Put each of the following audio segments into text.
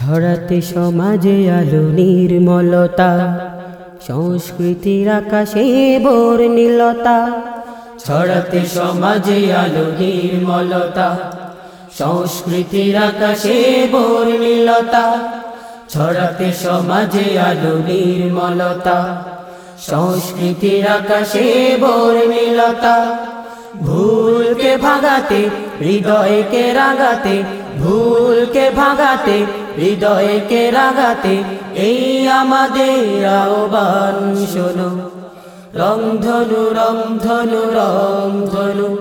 ছড়াতে সমাজে আলো নির্মলতা, সংস্কৃতির আকাশে বর্ণিলতা ছড়াতে সমাজে আলো নির্মলতা, সংস্কৃতির আকাশে বর্ণিলতা ছড়াতে সমাজে আলো নির্মলতা, সংস্কৃতির আকাশে বর্ণিলতা ভুলকে ভাগাতে, হৃদয়কে রাগাতে, ভুলকে ভাগাতে হৃদয়কে রাগাতে এই আমাদের আহ্বান শোনো। রংধনু রংধনু রংধনু।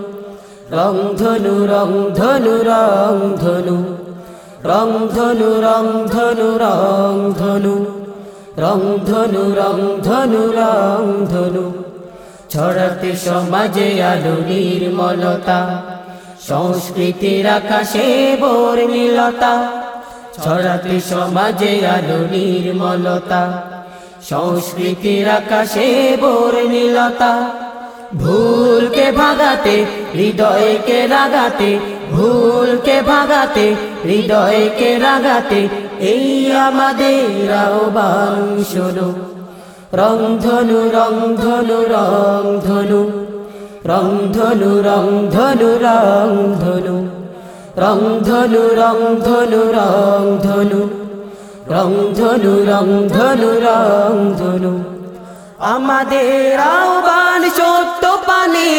রংধনু রংধনু রংধনু। রংধনু রংধনু রংধনু। রংধনু রংধনু রংধনু। ছড়াতে সমাজে আলো, নির্মলতা। সংস্কৃতির আকাশে বর্ণিলতা ছড়াতে সমাজে আলো নির্মলতা, সংস্কৃতির আকাশে বর্ণিলতা ভুলকে ভাগাতে, হৃদয়কে রাগাতে, ভুলকে ভাগাতে, হৃদয়কে রাগাতে, এই আমাদের আহ্বান শোনো। রংধনু রংধনু রংধনু রংধনু রংধনু রংধনু। রংধনু রংধনু রংধনু রংধনু রং ধনু। আমাদের আহ্বান সত্য পানে,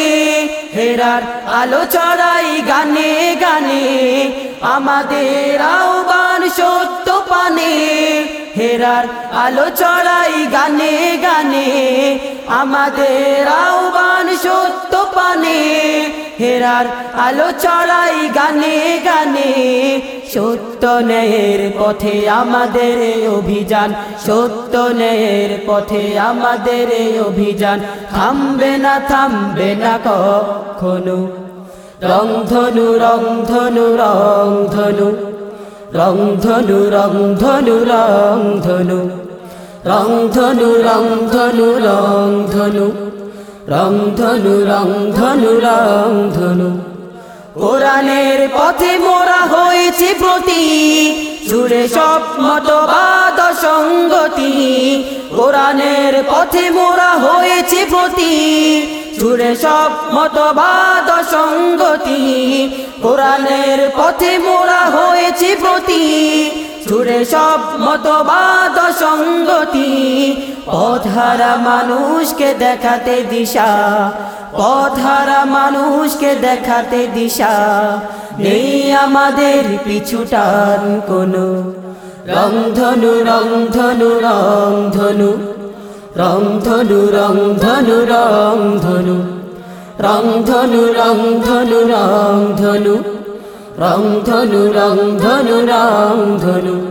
হেরার আলো ছড়াই গানে গানে। আমাদের আহ্বান সত্য পানে, হেরার আলো ছড়াই গানে গানে। আমাদের আহ্বান সত্য পানে হেরার আলো ছড়াই গানে গানে। সত্য ন্যায়ের পথে আমাদের অভিযান, সত্য ন্যায়ের পথে আমাদের অভিযান। থামবে না থামবে না কখনো। রংধনু রংধনু রংধনু। রংধনু রংধনু রংধনু। রংধনু রংধনু রংধনু। রংধনু রংধনু রংধনু কোরআনের পথে মোরা হয়েছে প্রতি, জুড়ে সব মতবাদ সঙ্গতি। কোরআনের পথে মোরা হয়েছে প্রতি, জুড়ে সব মতবাদ সঙ্গতি। কোরআনের পথে মোরা হয়েছে প্রতি জুড়ে সব মতবাদ সঙ্গতি পথহারা মানুষকে দেখাতে দিশা পথহারা মানুষকে দেখাতে দিশা নেই আমাদের পিছুটান কোনো রংধনু রংধনু রংধনু রংধনু রংধনু রংধনু রংধনু রংধনু রংধনু রংধনু রংধনু রংধনু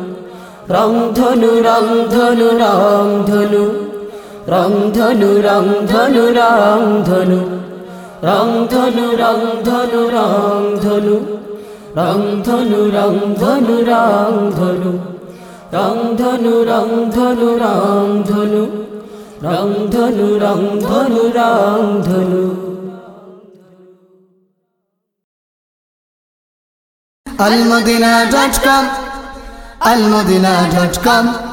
রংধনু রংধনু রংধনু। রংধনু রংধনু রংধনু। রংধনু রংধনু রংধনু। রংধনু রংধনু রংধনু। রংধনু রংধনু রংধনু। রংধনু রংধনু রংধনু। Almadina dot com المدينة دوت كوم.